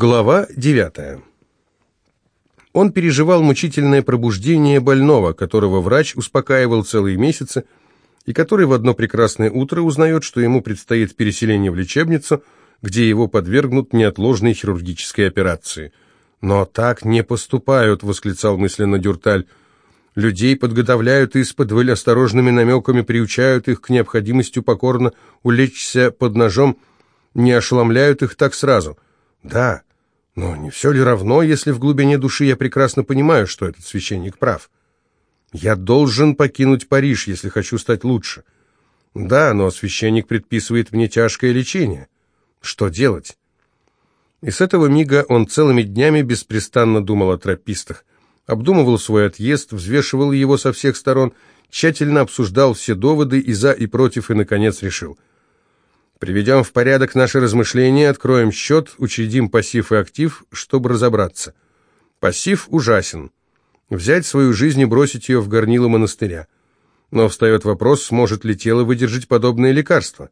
Глава 9. Он переживал мучительное пробуждение больного, которого врач успокаивал целые месяцы, и который в одно прекрасное утро узнает, что ему предстоит переселение в лечебницу, где его подвергнут неотложной хирургической операции. «Но так не поступают», — восклицал мысленно Дюрталь. «Людей подготовляют исподволь осторожными намеками, приучают их к необходимости покорно улечься под ножом, не ошеломляют их так сразу». Да, но не все ли равно, если в глубине души я прекрасно понимаю, что этот священник прав? Я должен покинуть Париж, если хочу стать лучше. Да, но священник предписывает мне тяжкое лечение. Что делать? И с этого мига он целыми днями беспрестанно думал о тропистах, обдумывал свой отъезд, взвешивал его со всех сторон, тщательно обсуждал все доводы и за, и против, и, наконец, решил – Приведем в порядок наши размышления, откроем счет, учредим пассив и актив, чтобы разобраться. Пассив ужасен. Взять свою жизнь и бросить ее в горнило монастыря. Но встает вопрос, сможет ли тело выдержать подобное лекарство.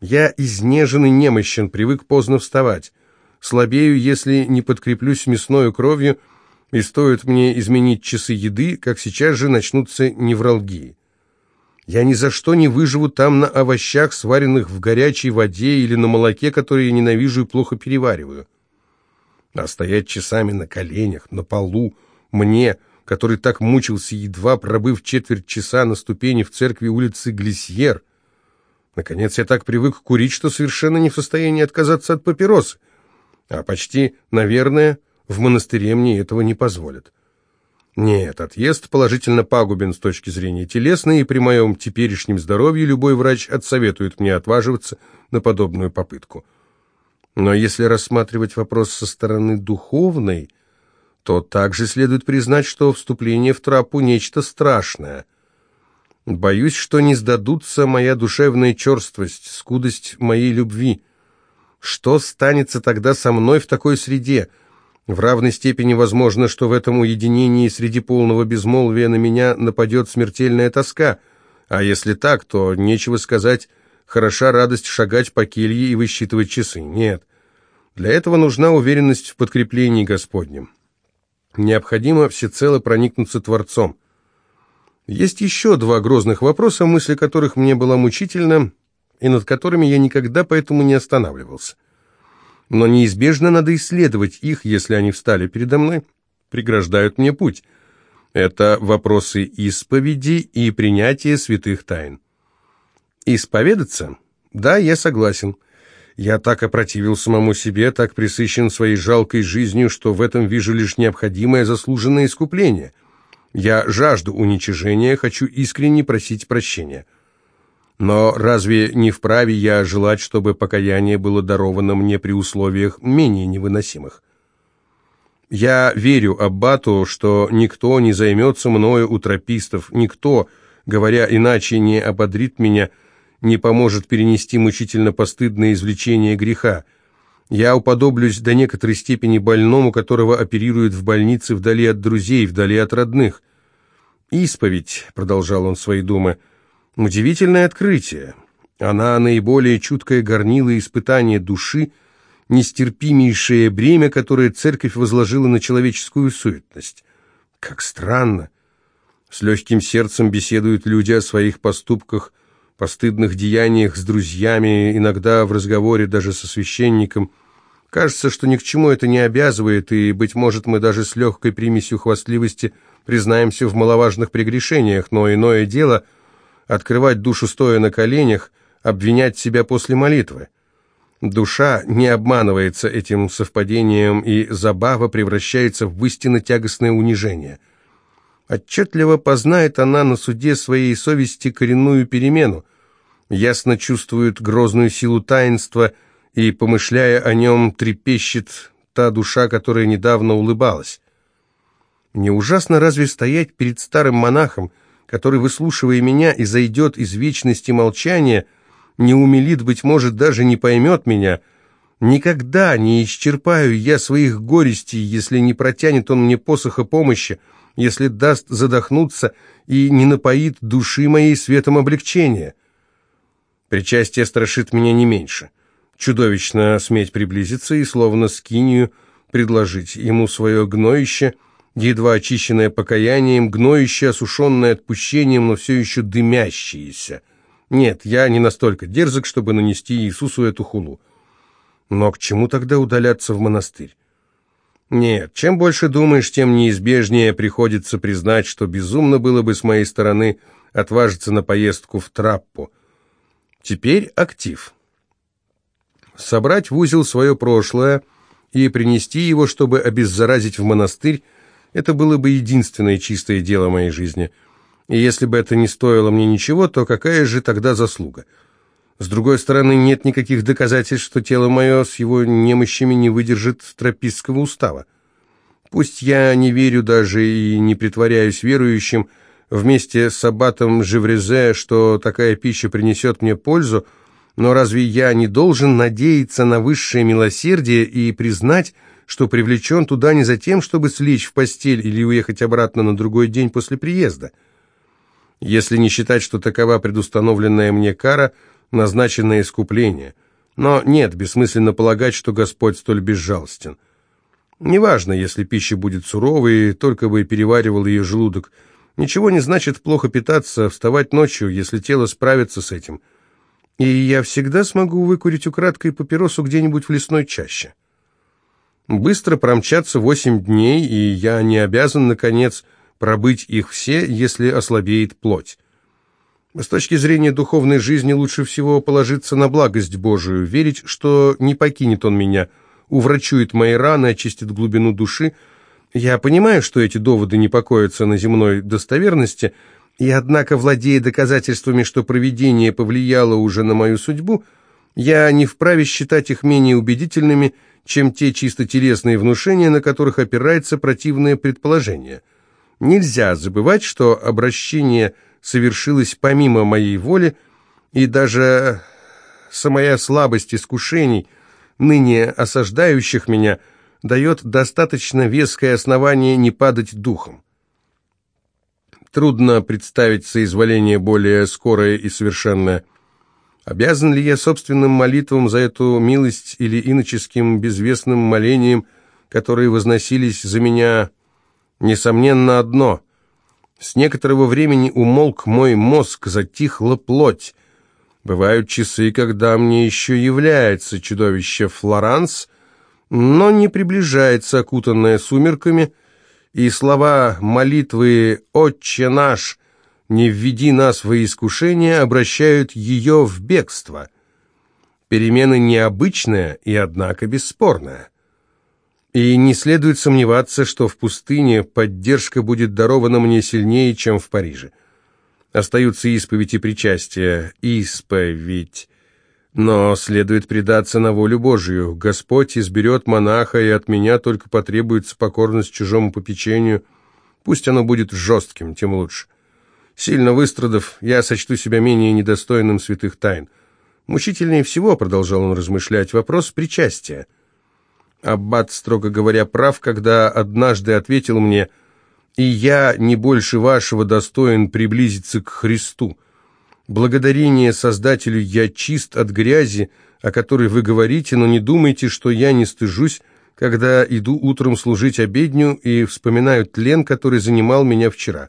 Я изнежен и немощен, привык поздно вставать. Слабею, если не подкреплюсь мясною кровью, и стоит мне изменить часы еды, как сейчас же начнутся невралгии. Я ни за что не выживу там на овощах, сваренных в горячей воде, или на молоке, которое я ненавижу и плохо перевариваю. А стоять часами на коленях, на полу, мне, который так мучился, едва пробыв четверть часа на ступени в церкви улицы Глисьер. Наконец, я так привык курить, что совершенно не в состоянии отказаться от папиросы. А почти, наверное, в монастыре мне этого не позволят. Нет, отъезд положительно пагубен с точки зрения телесной, и при моем теперешнем здоровье любой врач отсоветует мне отваживаться на подобную попытку. Но если рассматривать вопрос со стороны духовной, то также следует признать, что вступление в трапу – нечто страшное. Боюсь, что не сдадутся моя душевная черствость, скудость моей любви. Что станется тогда со мной в такой среде – в равной степени возможно, что в этом уединении среди полного безмолвия на меня нападет смертельная тоска, а если так, то нечего сказать, хороша радость шагать по келье и высчитывать часы. Нет, для этого нужна уверенность в подкреплении Господнем. Необходимо всецело проникнуться Творцом. Есть еще два грозных вопроса, мысли которых мне была мучительна, и над которыми я никогда поэтому не останавливался но неизбежно надо исследовать их, если они встали передо мной, преграждают мне путь. Это вопросы исповеди и принятия святых тайн. Исповедаться? Да, я согласен. Я так опротивил самому себе, так присыщен своей жалкой жизнью, что в этом вижу лишь необходимое заслуженное искупление. Я жажду уничижения, хочу искренне просить прощения. Но разве не вправе я желать, чтобы покаяние было даровано мне при условиях менее невыносимых? Я верю Аббату, что никто не займется мною у тропистов, никто, говоря иначе, не ободрит меня, не поможет перенести мучительно постыдное извлечение греха. Я уподоблюсь до некоторой степени больному, которого оперируют в больнице вдали от друзей, вдали от родных. «Исповедь», — продолжал он свои думы, — Удивительное открытие. Она наиболее чуткое горнило испытание души, нестерпимейшее бремя, которое церковь возложила на человеческую суетность. Как странно. С легким сердцем беседуют люди о своих поступках, постыдных деяниях с друзьями, иногда в разговоре даже со священником. Кажется, что ни к чему это не обязывает, и, быть может, мы даже с легкой примесью хвастливости признаемся в маловажных прегрешениях, но иное дело — открывать душу стоя на коленях, обвинять себя после молитвы. Душа не обманывается этим совпадением, и забава превращается в истинно тягостное унижение. Отчетливо познает она на суде своей совести коренную перемену, ясно чувствует грозную силу таинства и, помышляя о нем, трепещет та душа, которая недавно улыбалась. Не ужасно разве стоять перед старым монахом, который, выслушивая меня, и зайдет из вечности молчания, не умилит, быть может, даже не поймет меня. Никогда не исчерпаю я своих горестей, если не протянет он мне посоха помощи, если даст задохнуться и не напоит души моей светом облегчения. Причастие страшит меня не меньше. Чудовищно сметь приблизиться и, словно скинию, предложить ему свое гноище, едва очищенное покаянием, гноище, осушенное отпущением, но все еще дымящееся. Нет, я не настолько дерзок, чтобы нанести Иисусу эту хулу. Но к чему тогда удаляться в монастырь? Нет, чем больше думаешь, тем неизбежнее приходится признать, что безумно было бы с моей стороны отважиться на поездку в Траппу. Теперь актив. Собрать в узел свое прошлое и принести его, чтобы обеззаразить в монастырь, это было бы единственное чистое дело моей жизни. И если бы это не стоило мне ничего, то какая же тогда заслуга? С другой стороны, нет никаких доказательств, что тело мое с его немощами не выдержит тропистского устава. Пусть я не верю даже и не притворяюсь верующим, вместе с аббатом Живрезе, что такая пища принесет мне пользу, но разве я не должен надеяться на высшее милосердие и признать, что привлечен туда не за тем, чтобы слечь в постель или уехать обратно на другой день после приезда? Если не считать, что такова предустановленная мне кара – назначенное искупление. Но нет, бессмысленно полагать, что Господь столь безжалостен. Неважно, если пища будет суровой, только бы переваривал ее желудок. Ничего не значит плохо питаться, вставать ночью, если тело справится с этим. И я всегда смогу выкурить украдкой папиросу где-нибудь в лесной чаще. Быстро промчаться восемь дней, и я не обязан, наконец, пробыть их все, если ослабеет плоть. С точки зрения духовной жизни лучше всего положиться на благость Божию, верить, что не покинет Он меня, уврачует мои раны, очистит глубину души. Я понимаю, что эти доводы не покоятся на земной достоверности, и однако, владея доказательствами, что провидение повлияло уже на мою судьбу, я не вправе считать их менее убедительными, чем те чисто телесные внушения, на которых опирается противное предположение. Нельзя забывать, что обращение совершилось помимо моей воли, и даже самая слабость искушений, ныне осаждающих меня, дает достаточно веское основание не падать духом. Трудно представить соизволение более скорое и совершенное. Обязан ли я собственным молитвам за эту милость или иноческим безвестным молением, которые возносились за меня, несомненно, одно — с некоторого времени умолк мой мозг, затихла плоть. Бывают часы, когда мне еще является чудовище Флоранс, но не приближается окутанное сумерками, и слова молитвы «Отче наш», «Не введи нас во искушение» обращают ее в бегство. Перемена необычная и, однако, бесспорная. И не следует сомневаться, что в пустыне поддержка будет дарована мне сильнее, чем в Париже. Остаются исповедь и причастие. Исповедь. Но следует предаться на волю Божию. Господь изберет монаха, и от меня только потребуется покорность чужому попечению. Пусть оно будет жестким, тем лучше. Сильно выстрадав, я сочту себя менее недостойным святых тайн. Мучительнее всего, продолжал он размышлять, вопрос причастия. Аббат, строго говоря, прав, когда однажды ответил мне, «И я не больше вашего достоин приблизиться к Христу. Благодарение Создателю я чист от грязи, о которой вы говорите, но не думайте, что я не стыжусь, когда иду утром служить обедню и вспоминаю тлен, который занимал меня вчера.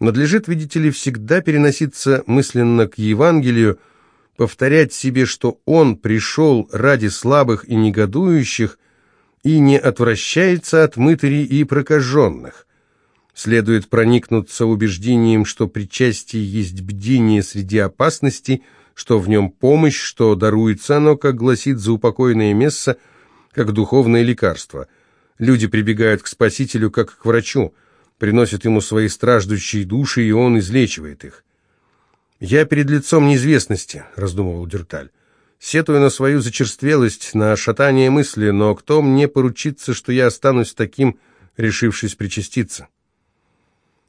Надлежит, видите ли, всегда переноситься мысленно к Евангелию, повторять себе, что он пришел ради слабых и негодующих и не отвращается от мытарей и прокаженных. Следует проникнуться убеждением, что причастие есть бдение среди опасностей, что в нем помощь, что даруется оно, как гласит заупокойное место, как духовное лекарство. Люди прибегают к Спасителю, как к врачу, приносят ему свои страждущие души, и он излечивает их. «Я перед лицом неизвестности», — раздумывал Дюрталь. «Сетую на свою зачерствелость, на шатание мысли, но кто мне поручится, что я останусь таким, решившись причаститься?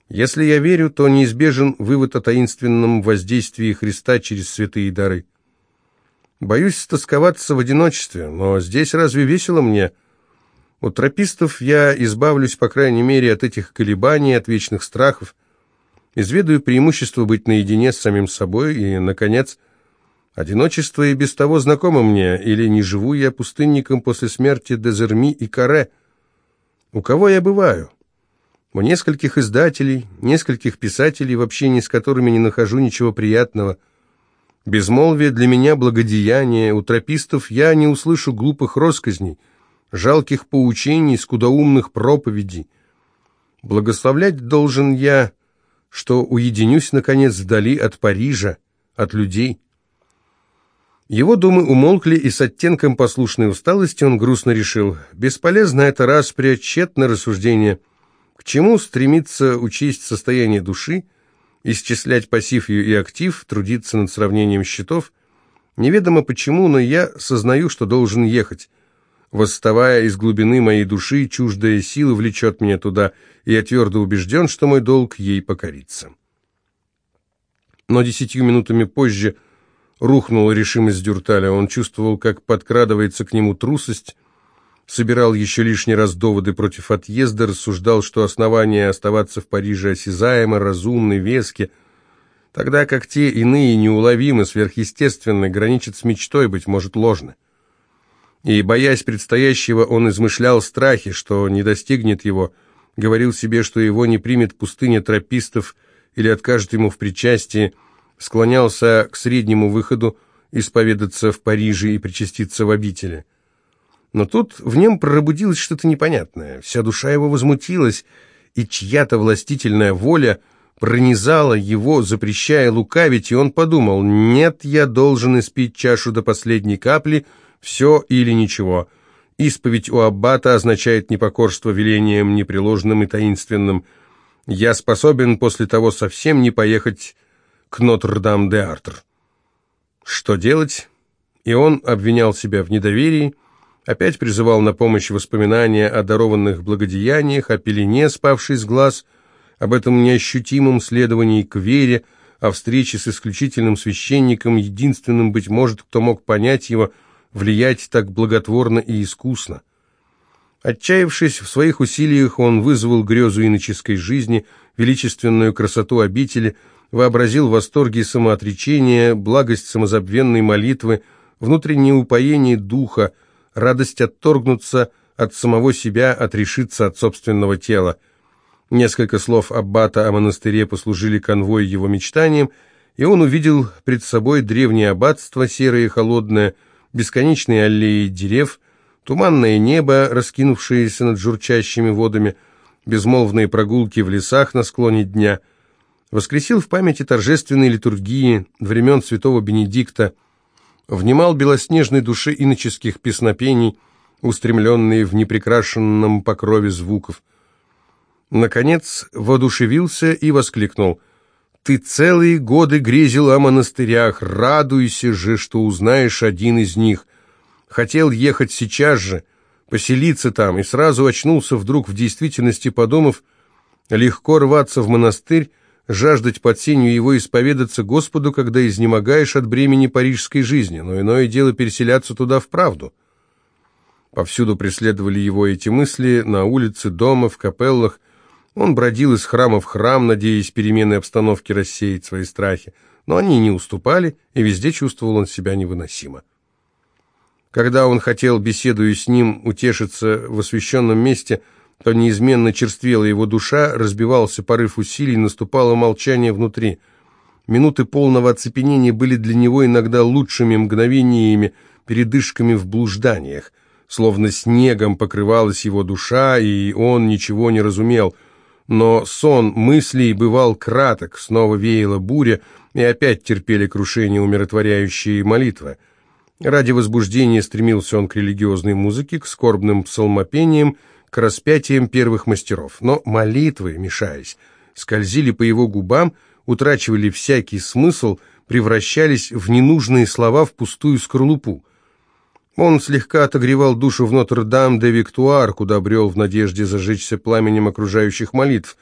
Если я верю, то неизбежен вывод о таинственном воздействии Христа через святые дары. Боюсь стосковаться в одиночестве, но здесь разве весело мне? У тропистов я избавлюсь, по крайней мере, от этих колебаний, от вечных страхов, Изведаю преимущество быть наедине с самим собой и, наконец, Одиночество и без того знакомо мне, или не живу я пустынником после смерти Дезерми и Каре. У кого я бываю? У нескольких издателей, нескольких писателей, в общении с которыми не нахожу ничего приятного. Безмолвие для меня благодеяние, у тропистов я не услышу глупых росказней, жалких поучений, скудоумных проповедей. Благословлять должен я, что уединюсь, наконец, вдали от Парижа, от людей. Его думы умолкли, и с оттенком послушной усталости он грустно решил. Бесполезно это распря, тщетно рассуждение. К чему стремиться учесть состояние души, исчислять пассив ее и актив, трудиться над сравнением счетов? Неведомо почему, но я сознаю, что должен ехать. Восставая из глубины моей души, чуждая сила влечет меня туда, и я твердо убежден, что мой долг ей покориться. Но десятью минутами позже Рухнула решимость Дюрталя. Он чувствовал, как подкрадывается к нему трусость, собирал еще лишний раз доводы против отъезда, рассуждал, что основания оставаться в Париже осязаемо, разумны, вески, тогда как те иные неуловимы, сверхъестественны, граничат с мечтой, быть может, ложны. И, боясь предстоящего, он измышлял страхи, что не достигнет его, говорил себе, что его не примет пустыня тропистов или откажет ему в причастии, склонялся к среднему выходу исповедаться в Париже и причаститься в обители. Но тут в нем пробудилось что-то непонятное. Вся душа его возмутилась, и чья-то властительная воля пронизала его, запрещая лукавить, и он подумал, «Нет, я должен испить чашу до последней капли, все или ничего». Исповедь у аббата означает непокорство велением непреложным и таинственным. Я способен после того совсем не поехать к Нотр-Дам-де-Артр. Что делать? И он обвинял себя в недоверии, опять призывал на помощь воспоминания о дарованных благодеяниях, о пелене, спавшей с глаз, об этом неощутимом следовании к вере, о встрече с исключительным священником, единственным, быть может, кто мог понять его, влиять так благотворно и искусно. Отчаявшись в своих усилиях, он вызвал грезу иноческой жизни, величественную красоту обители – вообразил восторги самоотречения, благость самозабвенной молитвы, внутреннее упоение духа, радость отторгнуться от самого себя, отрешиться от собственного тела. Несколько слов аббата о монастыре послужили конвой его мечтаниям, и он увидел пред собой древнее аббатство, серое и холодное, бесконечные аллеи дерев, туманное небо, раскинувшееся над журчащими водами, безмолвные прогулки в лесах на склоне дня — воскресил в памяти торжественной литургии времен святого Бенедикта, внимал белоснежной души иноческих песнопений, устремленные в непрекрашенном покрове звуков. Наконец воодушевился и воскликнул «Ты целые годы грезил о монастырях, радуйся же, что узнаешь один из них. Хотел ехать сейчас же, поселиться там, и сразу очнулся вдруг в действительности, подумав, легко рваться в монастырь, жаждать под сенью его исповедаться Господу, когда изнемогаешь от бремени парижской жизни, но иное дело переселяться туда вправду. Повсюду преследовали его эти мысли, на улице, дома, в капеллах. Он бродил из храма в храм, надеясь перемены обстановки рассеять свои страхи, но они не уступали, и везде чувствовал он себя невыносимо. Когда он хотел, беседуя с ним, утешиться в освященном месте – то неизменно черствела его душа, разбивался порыв усилий, наступало молчание внутри. Минуты полного оцепенения были для него иногда лучшими мгновениями, передышками в блужданиях. Словно снегом покрывалась его душа, и он ничего не разумел. Но сон мыслей бывал краток, снова веяла буря, и опять терпели крушение умиротворяющие молитвы. Ради возбуждения стремился он к религиозной музыке, к скорбным псалмопениям, к распятиям первых мастеров, но молитвы, мешаясь, скользили по его губам, утрачивали всякий смысл, превращались в ненужные слова в пустую скорлупу. Он слегка отогревал душу в Нотр-Дам-де-Виктуар, куда брел в надежде зажечься пламенем окружающих молитв.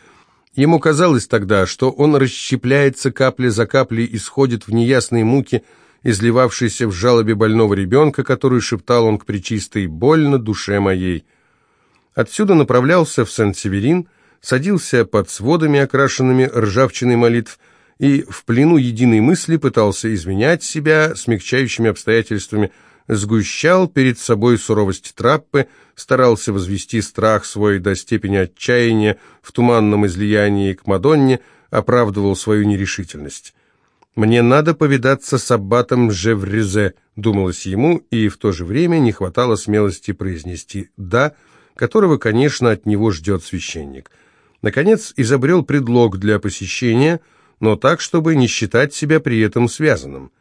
Ему казалось тогда, что он расщепляется капля за каплей и сходит в неясные муки, изливавшиеся в жалобе больного ребенка, которую шептал он к причистой «больно душе моей». Отсюда направлялся в Сен-Северин, садился под сводами, окрашенными ржавчиной молитв, и в плену единой мысли пытался изменять себя смягчающими обстоятельствами, сгущал перед собой суровость траппы, старался возвести страх свой до степени отчаяния в туманном излиянии к Мадонне, оправдывал свою нерешительность. «Мне надо повидаться с аббатом Жеврезе», — думалось ему, и в то же время не хватало смелости произнести «да», которого, конечно, от него ждет священник. Наконец, изобрел предлог для посещения, но так, чтобы не считать себя при этом связанным.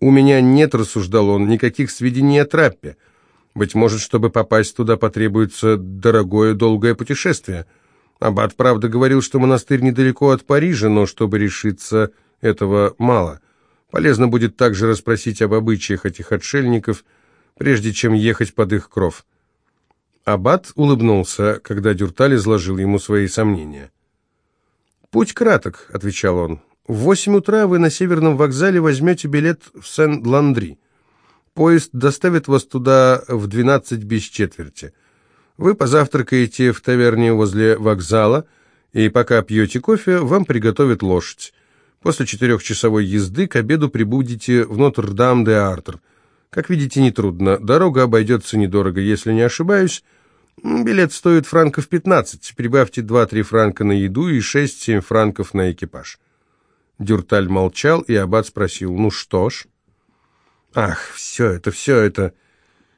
«У меня нет», — рассуждал он, — «никаких сведений о траппе. Быть может, чтобы попасть туда, потребуется дорогое долгое путешествие. Аббат, правда, говорил, что монастырь недалеко от Парижа, но чтобы решиться, этого мало. Полезно будет также расспросить об обычаях этих отшельников, прежде чем ехать под их кров». Аббат улыбнулся, когда Дюрталь изложил ему свои сомнения. «Путь краток», — отвечал он. В восемь утра вы на северном вокзале возьмете билет в Сен-Ландри. Поезд доставит вас туда в двенадцать без четверти. Вы позавтракаете в таверне возле вокзала, и пока пьете кофе, вам приготовят лошадь. После четырехчасовой езды к обеду прибудете в Нотр-Дам-де-Артр. Как видите, нетрудно. Дорога обойдется недорого, если не ошибаюсь. Билет стоит франков 15. Прибавьте 2-3 франка на еду и 6-7 франков на экипаж. Дюрталь молчал, и Аббат спросил, «Ну что ж?» «Ах, все это, все это...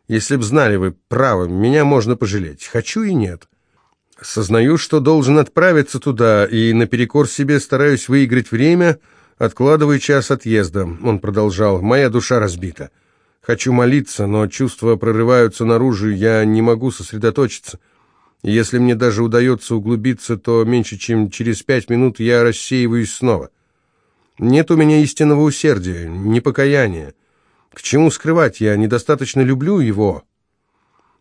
Если б знали вы, право, меня можно пожалеть. Хочу и нет. Сознаю, что должен отправиться туда, и наперекор себе стараюсь выиграть время, откладывая час отъезда». Он продолжал, «Моя душа разбита. Хочу молиться, но чувства прорываются наружу, я не могу сосредоточиться». Если мне даже удается углубиться, то меньше чем через пять минут я рассеиваюсь снова. Нет у меня истинного усердия, ни покаяния. К чему скрывать, я недостаточно люблю его.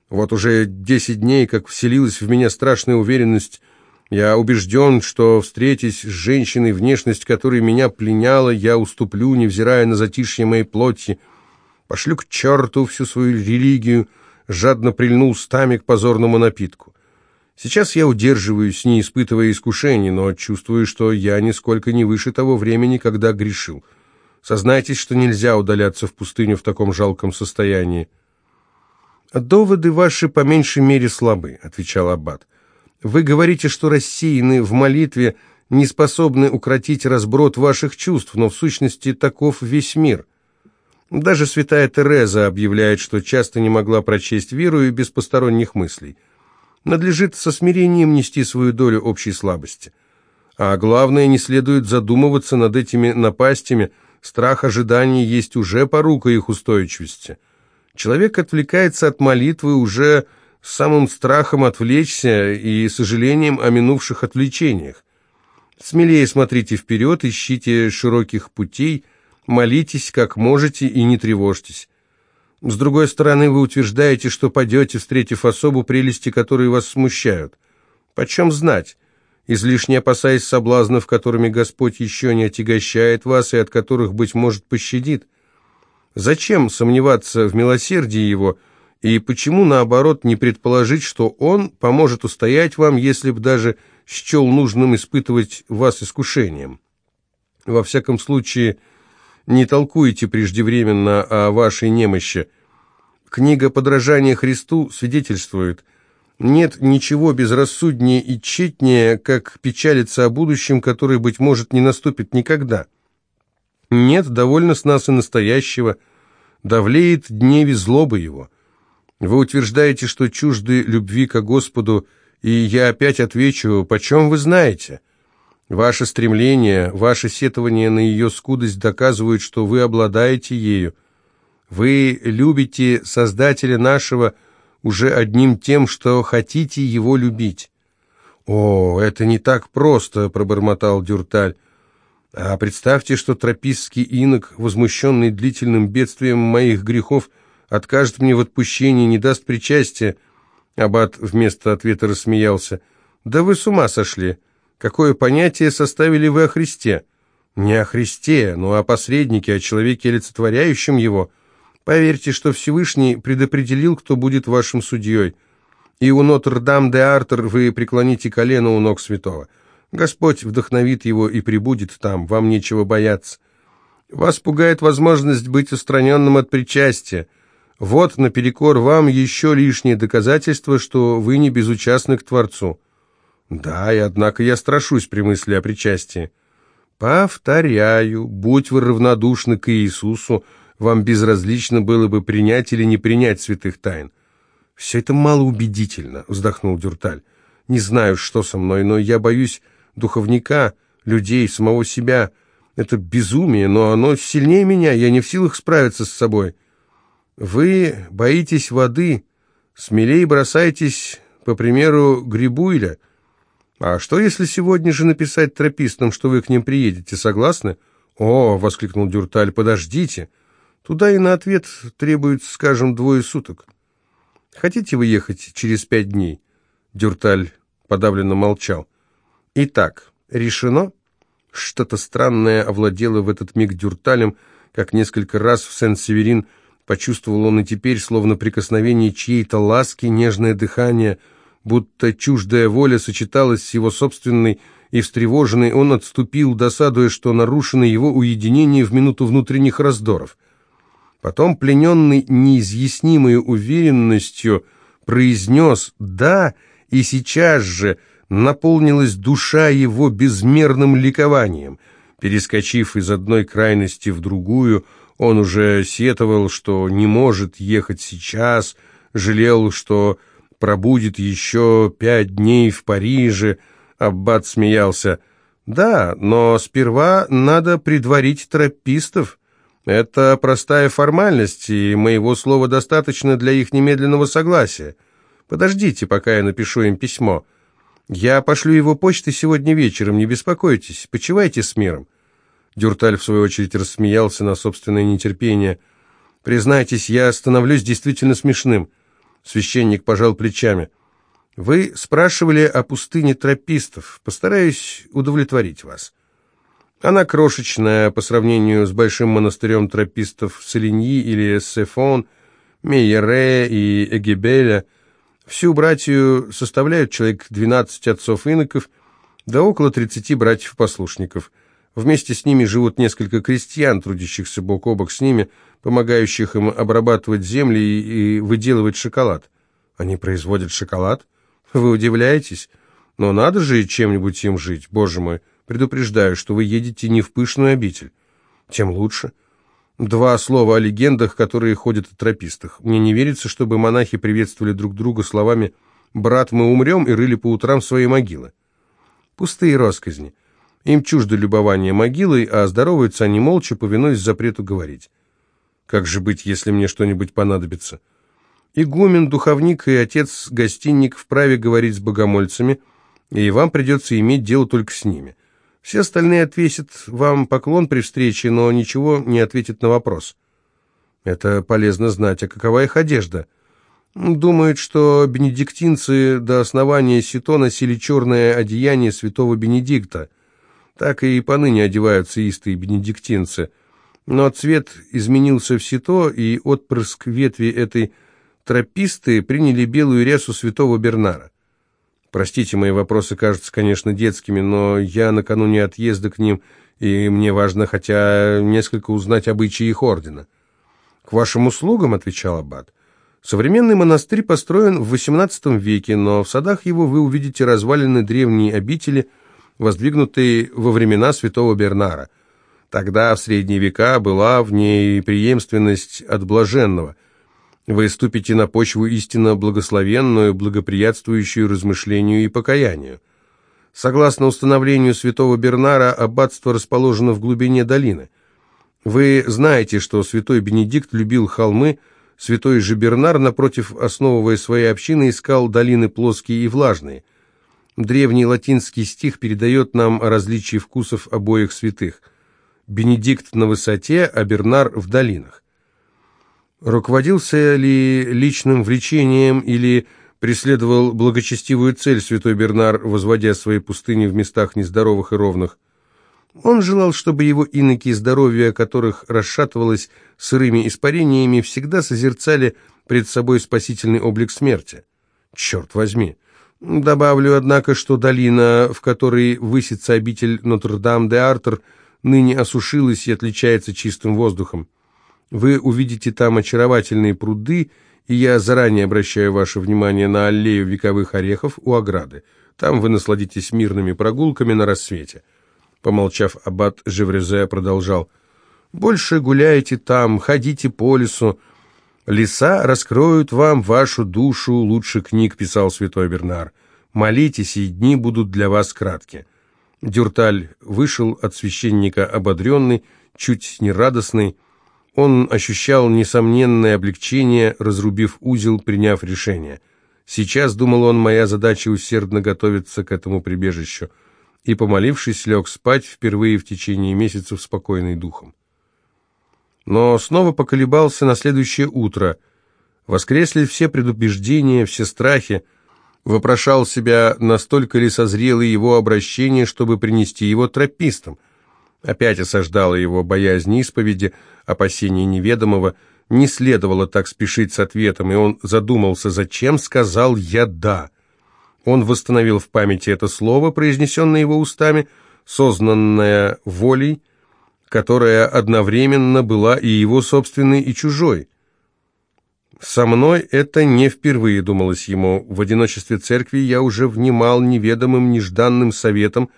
Вот уже десять дней, как вселилась в меня страшная уверенность, я убежден, что, встретясь с женщиной, внешность которой меня пленяла, я уступлю, невзирая на затишье моей плоти, пошлю к черту всю свою религию, жадно прильну устами к позорному напитку. Сейчас я удерживаюсь, не испытывая искушений, но чувствую, что я нисколько не выше того времени, когда грешил. Сознайтесь, что нельзя удаляться в пустыню в таком жалком состоянии. «Доводы ваши по меньшей мере слабы», — отвечал Аббат. «Вы говорите, что рассеяны в молитве, не способны укротить разброд ваших чувств, но в сущности таков весь мир». Даже святая Тереза объявляет, что часто не могла прочесть веру и без посторонних мыслей надлежит со смирением нести свою долю общей слабости. А главное, не следует задумываться над этими напастями, страх ожидания есть уже порука их устойчивости. Человек отвлекается от молитвы уже самым страхом отвлечься и сожалением о минувших отвлечениях. Смелее смотрите вперед, ищите широких путей, молитесь как можете и не тревожьтесь. С другой стороны, вы утверждаете, что падете, встретив особу, прелести которые вас смущают. Почем знать? Излишне опасаясь соблазнов, которыми Господь еще не отягощает вас и от которых, быть может, пощадит. Зачем сомневаться в милосердии Его, и почему, наоборот, не предположить, что Он поможет устоять вам, если б даже счел нужным испытывать вас искушением? Во всяком случае, не толкуйте преждевременно о вашей немощи. Книга «Подражание Христу» свидетельствует, нет ничего безрассуднее и тщетнее, как печалиться о будущем, которое, быть может, не наступит никогда. Нет, довольно с нас и настоящего, давлеет дневи злобы его. Вы утверждаете, что чужды любви к Господу, и я опять отвечу, почем вы знаете?» Ваше стремление, ваше сетование на ее скудость доказывают, что вы обладаете ею. Вы любите Создателя нашего уже одним тем, что хотите его любить. «О, это не так просто», — пробормотал Дюрталь. «А представьте, что тропистский инок, возмущенный длительным бедствием моих грехов, откажет мне в отпущении, не даст причастия». Аббат вместо ответа рассмеялся. «Да вы с ума сошли. Какое понятие составили вы о Христе? Не о Христе, но о посреднике, о человеке, олицетворяющем его. Поверьте, что Всевышний предопределил, кто будет вашим судьей. И у Нотр-Дам-де-Артер вы преклоните колено у ног святого. Господь вдохновит его и прибудет там, вам нечего бояться. Вас пугает возможность быть устраненным от причастия. Вот, наперекор вам, еще лишнее доказательство, что вы не безучастны к Творцу. Да, и однако я страшусь при мысли о причастии. Повторяю, будь вы равнодушны к Иисусу, вам безразлично было бы принять или не принять святых тайн. «Все это малоубедительно», — вздохнул Дюрталь. «Не знаю, что со мной, но я боюсь духовника, людей, самого себя. Это безумие, но оно сильнее меня, я не в силах справиться с собой. Вы боитесь воды, смелее бросайтесь, по примеру Грибуйля. А что, если сегодня же написать тропистам, что вы к ним приедете, согласны?» «О!» — воскликнул Дюрталь, — «подождите. Туда и на ответ требуется, скажем, двое суток». Хотите вы ехать через пять дней?» Дюрталь подавленно молчал. «Итак, решено?» Что-то странное овладело в этот миг Дюрталем, как несколько раз в Сен-Северин почувствовал он и теперь, словно прикосновение чьей-то ласки, нежное дыхание, будто чуждая воля сочеталась с его собственной, и встревоженный он отступил, досадуя, что нарушено его уединение в минуту внутренних раздоров. Потом, плененный неизъяснимой уверенностью, произнес «да», и сейчас же наполнилась душа его безмерным ликованием. Перескочив из одной крайности в другую, он уже сетовал, что не может ехать сейчас, жалел, что пробудет еще пять дней в Париже. Аббат смеялся. «Да, но сперва надо предварить тропистов». Это простая формальность, и моего слова достаточно для их немедленного согласия. Подождите, пока я напишу им письмо. Я пошлю его почтой сегодня вечером, не беспокойтесь, почивайте с миром». Дюрталь, в свою очередь, рассмеялся на собственное нетерпение. «Признайтесь, я становлюсь действительно смешным». Священник пожал плечами. «Вы спрашивали о пустыне тропистов. Постараюсь удовлетворить вас». Она крошечная по сравнению с большим монастырем тропистов Солиньи или Сефон, Мейере и Эгебеля. Всю братью составляют человек 12 отцов-иноков, да около 30 братьев-послушников. Вместе с ними живут несколько крестьян, трудящихся бок о бок с ними, помогающих им обрабатывать земли и, выделывать шоколад. Они производят шоколад? Вы удивляетесь? Но надо же чем-нибудь им жить, боже мой. Предупреждаю, что вы едете не в пышную обитель. Тем лучше. Два слова о легендах, которые ходят о тропистах. Мне не верится, чтобы монахи приветствовали друг друга словами «брат, мы умрем» и рыли по утрам свои могилы. Пустые росказни. Им чуждо любование могилой, а здороваются они молча, повинуясь запрету говорить. Как же быть, если мне что-нибудь понадобится? Игумен, духовник и отец-гостинник вправе говорить с богомольцами, и вам придется иметь дело только с ними. Все остальные отвесят вам поклон при встрече, но ничего не ответят на вопрос. Это полезно знать. А какова их одежда? Думают, что бенедиктинцы до основания Сито носили черное одеяние святого Бенедикта. Так и поныне одеваются истые бенедиктинцы. Но цвет изменился в Сито, и отпрыск ветви этой трописты приняли белую рясу святого Бернара. Простите, мои вопросы кажутся, конечно, детскими, но я накануне отъезда к ним, и мне важно хотя несколько узнать обычаи их ордена. «К вашим услугам», — отвечал Аббат. «Современный монастырь построен в XVIII веке, но в садах его вы увидите развалины древней обители, воздвигнутые во времена святого Бернара. Тогда, в средние века, была в ней преемственность от блаженного — вы ступите на почву истинно благословенную, благоприятствующую размышлению и покаянию. Согласно установлению святого Бернара, аббатство расположено в глубине долины. Вы знаете, что святой Бенедикт любил холмы, святой же Бернар, напротив, основывая свои общины, искал долины плоские и влажные. Древний латинский стих передает нам о различии вкусов обоих святых. Бенедикт на высоте, а Бернар в долинах. Руководился ли личным влечением или преследовал благочестивую цель святой Бернар, возводя свои пустыни в местах нездоровых и ровных? Он желал, чтобы его иноки, здоровье которых расшатывалось сырыми испарениями, всегда созерцали пред собой спасительный облик смерти. Черт возьми! Добавлю, однако, что долина, в которой высится обитель Нотр-Дам-де-Артер, ныне осушилась и отличается чистым воздухом. Вы увидите там очаровательные пруды, и я заранее обращаю ваше внимание на аллею вековых орехов у ограды. Там вы насладитесь мирными прогулками на рассвете». Помолчав, аббат Жеврезе продолжал. «Больше гуляйте там, ходите по лесу. Леса раскроют вам вашу душу лучше книг», — писал святой Бернар. «Молитесь, и дни будут для вас кратки». Дюрталь вышел от священника ободренный, чуть нерадостный, он ощущал несомненное облегчение, разрубив узел, приняв решение. Сейчас, думал он, моя задача усердно готовиться к этому прибежищу. И, помолившись, лег спать впервые в течение месяцев спокойный духом. Но снова поколебался на следующее утро. Воскресли все предубеждения, все страхи. Вопрошал себя, настолько ли созрело его обращение, чтобы принести его тропистам. Опять осаждала его боязнь исповеди, опасение неведомого. Не следовало так спешить с ответом, и он задумался, зачем сказал «я да». Он восстановил в памяти это слово, произнесенное его устами, сознанное волей, которая одновременно была и его собственной, и чужой. «Со мной это не впервые», — думалось ему. «В одиночестве церкви я уже внимал неведомым, нежданным советом,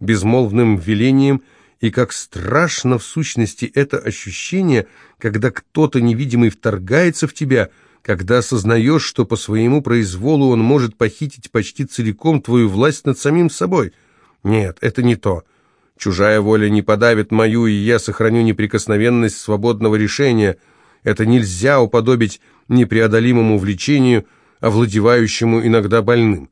безмолвным велением — и как страшно в сущности это ощущение, когда кто-то невидимый вторгается в тебя, когда осознаешь, что по своему произволу он может похитить почти целиком твою власть над самим собой. Нет, это не то. Чужая воля не подавит мою, и я сохраню неприкосновенность свободного решения. Это нельзя уподобить непреодолимому влечению, овладевающему иногда больным.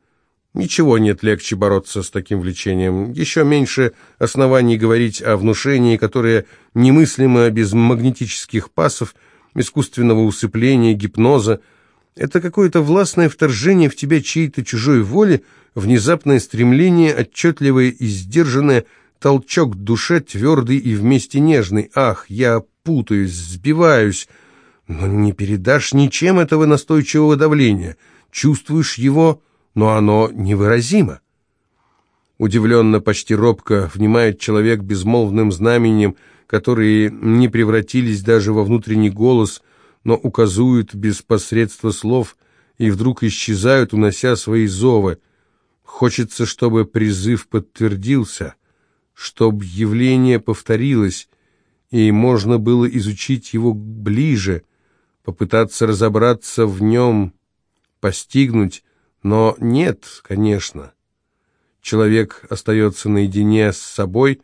Ничего нет легче бороться с таким влечением. Еще меньше оснований говорить о внушении, которое немыслимо без магнетических пасов, искусственного усыпления, гипноза. Это какое-то властное вторжение в тебя чьей-то чужой воли, внезапное стремление, отчетливое и сдержанное, толчок душе, твердый и вместе нежный. Ах, я путаюсь, сбиваюсь, но не передашь ничем этого настойчивого давления. Чувствуешь его но оно невыразимо. Удивленно, почти робко внимает человек безмолвным знаменем, которые не превратились даже во внутренний голос, но указуют без посредства слов и вдруг исчезают, унося свои зовы. Хочется, чтобы призыв подтвердился, чтобы явление повторилось, и можно было изучить его ближе, попытаться разобраться в нем, постигнуть, но нет, конечно. Человек остается наедине с собой,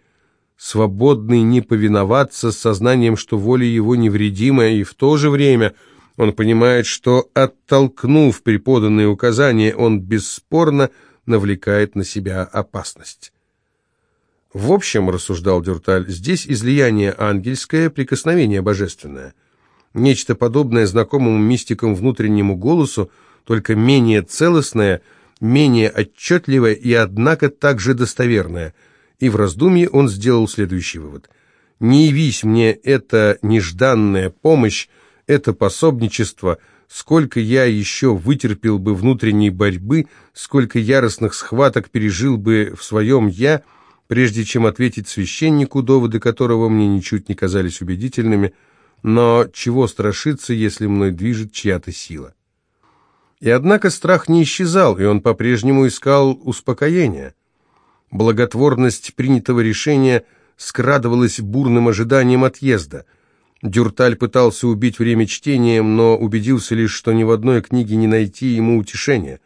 свободный не повиноваться, с сознанием, что воля его невредимая, и в то же время он понимает, что, оттолкнув преподанные указания, он бесспорно навлекает на себя опасность. В общем, рассуждал Дюрталь, здесь излияние ангельское, прикосновение божественное. Нечто подобное знакомому мистикам внутреннему голосу, только менее целостное, менее отчетливое и, однако, также достоверное. И в раздумье он сделал следующий вывод. «Не явись мне эта нежданная помощь, это пособничество, сколько я еще вытерпел бы внутренней борьбы, сколько яростных схваток пережил бы в своем «я», прежде чем ответить священнику, доводы которого мне ничуть не казались убедительными, но чего страшиться, если мной движет чья-то сила? И однако страх не исчезал, и он по-прежнему искал успокоения. Благотворность принятого решения скрадывалась бурным ожиданием отъезда. Дюрталь пытался убить время чтением, но убедился лишь, что ни в одной книге не найти ему утешения.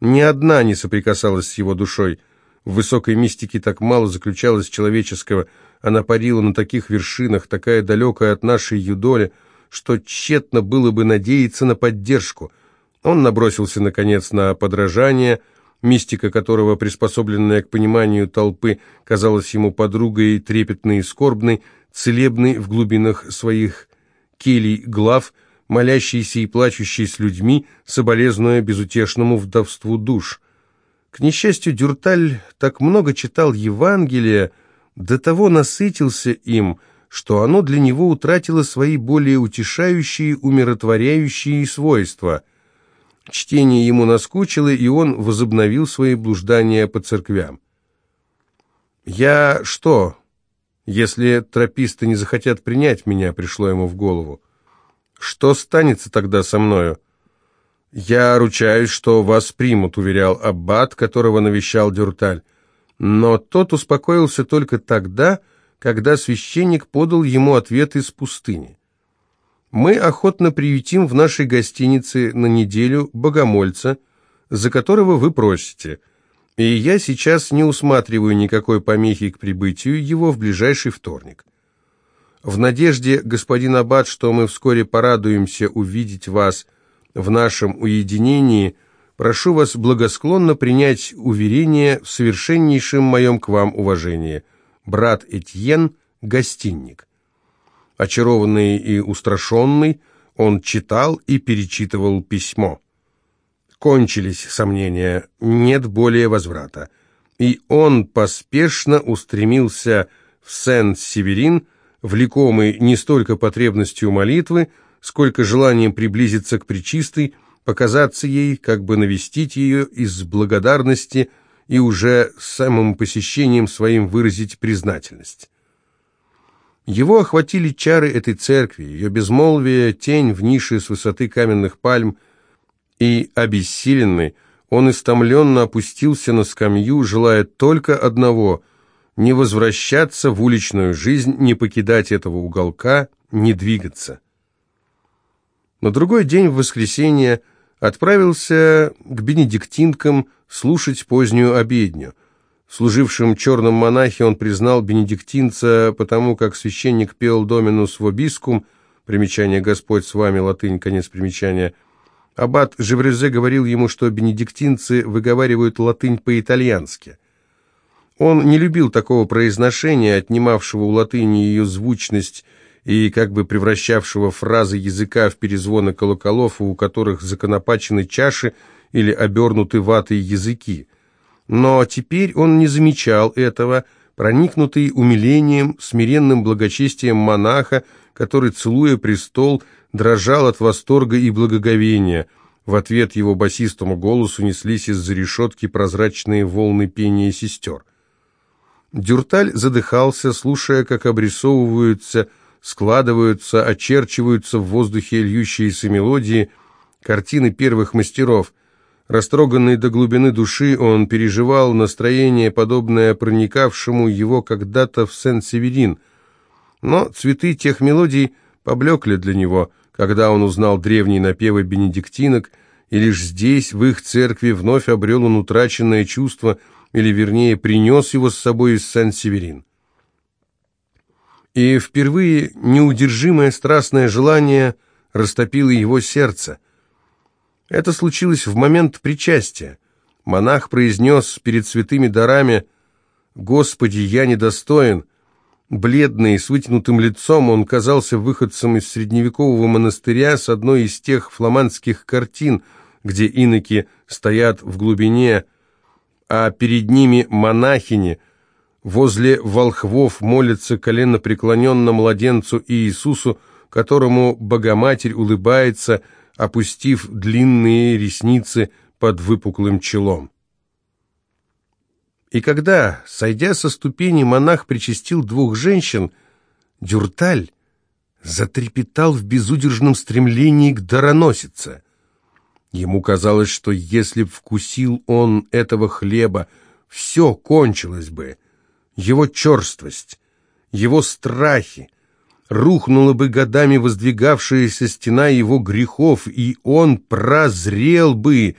Ни одна не соприкасалась с его душой. В высокой мистике так мало заключалось человеческого, она парила на таких вершинах, такая далекая от нашей юдоли, что тщетно было бы надеяться на поддержку – он набросился, наконец, на подражание, мистика которого, приспособленная к пониманию толпы, казалась ему подругой трепетной и скорбной, целебной в глубинах своих келей глав, молящейся и плачущей с людьми, соболезнуя безутешному вдовству душ. К несчастью, Дюрталь так много читал Евангелия, до того насытился им, что оно для него утратило свои более утешающие, умиротворяющие свойства – Чтение ему наскучило, и он возобновил свои блуждания по церквям. «Я что, если трописты не захотят принять меня?» — пришло ему в голову. «Что станется тогда со мною?» «Я ручаюсь, что вас примут», — уверял аббат, которого навещал Дюрталь. Но тот успокоился только тогда, когда священник подал ему ответ из пустыни. «Мы охотно приютим в нашей гостинице на неделю богомольца, за которого вы просите, и я сейчас не усматриваю никакой помехи к прибытию его в ближайший вторник. В надежде, господин Аббат, что мы вскоре порадуемся увидеть вас в нашем уединении, прошу вас благосклонно принять уверение в совершеннейшем моем к вам уважении. Брат Этьен, гостинник. Очарованный и устрашенный, он читал и перечитывал письмо. Кончились сомнения, нет более возврата. И он поспешно устремился в Сен-Северин, влекомый не столько потребностью молитвы, сколько желанием приблизиться к Пречистой, показаться ей, как бы навестить ее из благодарности и уже самым посещением своим выразить признательность. Его охватили чары этой церкви, ее безмолвие, тень в нише с высоты каменных пальм, и, обессиленный, он истомленно опустился на скамью, желая только одного — не возвращаться в уличную жизнь, не покидать этого уголка, не двигаться. На другой день, в воскресенье, отправился к бенедиктинкам слушать позднюю обедню. Служившим черным монахе он признал бенедиктинца, потому как священник пел «Доминус вобискум», примечание «Господь с вами», латынь, конец примечания. Аббат Живрезе говорил ему, что бенедиктинцы выговаривают латынь по-итальянски. Он не любил такого произношения, отнимавшего у латыни ее звучность и как бы превращавшего фразы языка в перезвоны колоколов, у которых законопачены чаши или обернуты ватой языки. Но теперь он не замечал этого, проникнутый умилением, смиренным благочестием монаха, который, целуя престол, дрожал от восторга и благоговения. В ответ его басистому голосу неслись из-за решетки прозрачные волны пения сестер. Дюрталь задыхался, слушая, как обрисовываются складываются, очерчиваются в воздухе льющиеся мелодии, картины первых мастеров. Растроганный до глубины души, он переживал настроение, подобное проникавшему его когда-то в Сен-Северин. Но цветы тех мелодий поблекли для него, когда он узнал древние напевы бенедиктинок, и лишь здесь, в их церкви, вновь обрел он утраченное чувство, или, вернее, принес его с собой из Сен-Северин и впервые неудержимое страстное желание растопило его сердце. Это случилось в момент причастия. Монах произнес перед святыми дарами «Господи, я недостоин». Бледный, с вытянутым лицом, он казался выходцем из средневекового монастыря с одной из тех фламандских картин, где иноки стоят в глубине, а перед ними монахини – Возле волхвов молится коленопреклоненно младенцу Иисусу, которому Богоматерь улыбается, опустив длинные ресницы под выпуклым челом. И когда, сойдя со ступени, монах причастил двух женщин, Дюрталь затрепетал в безудержном стремлении к дароносице. Ему казалось, что если б вкусил он этого хлеба, все кончилось бы — его черствость, его страхи, рухнула бы годами воздвигавшаяся стена его грехов, и он прозрел бы,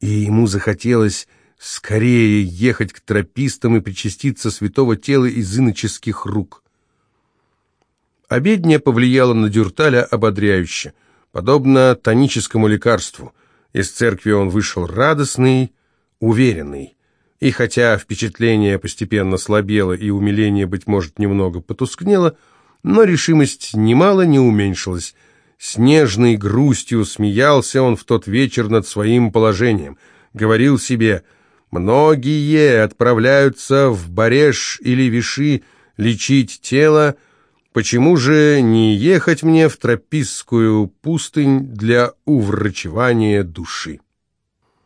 и ему захотелось скорее ехать к тропистам и причаститься святого тела из иноческих рук. Обедня повлияла на Дюрталя ободряюще, подобно тоническому лекарству. Из церкви он вышел радостный, уверенный. И хотя впечатление постепенно слабело и умиление, быть может, немного потускнело, но решимость немало не уменьшилась. С грустью смеялся он в тот вечер над своим положением. Говорил себе, многие отправляются в Бареш или Виши лечить тело, Почему же не ехать мне в тропистскую пустынь для уврачевания души?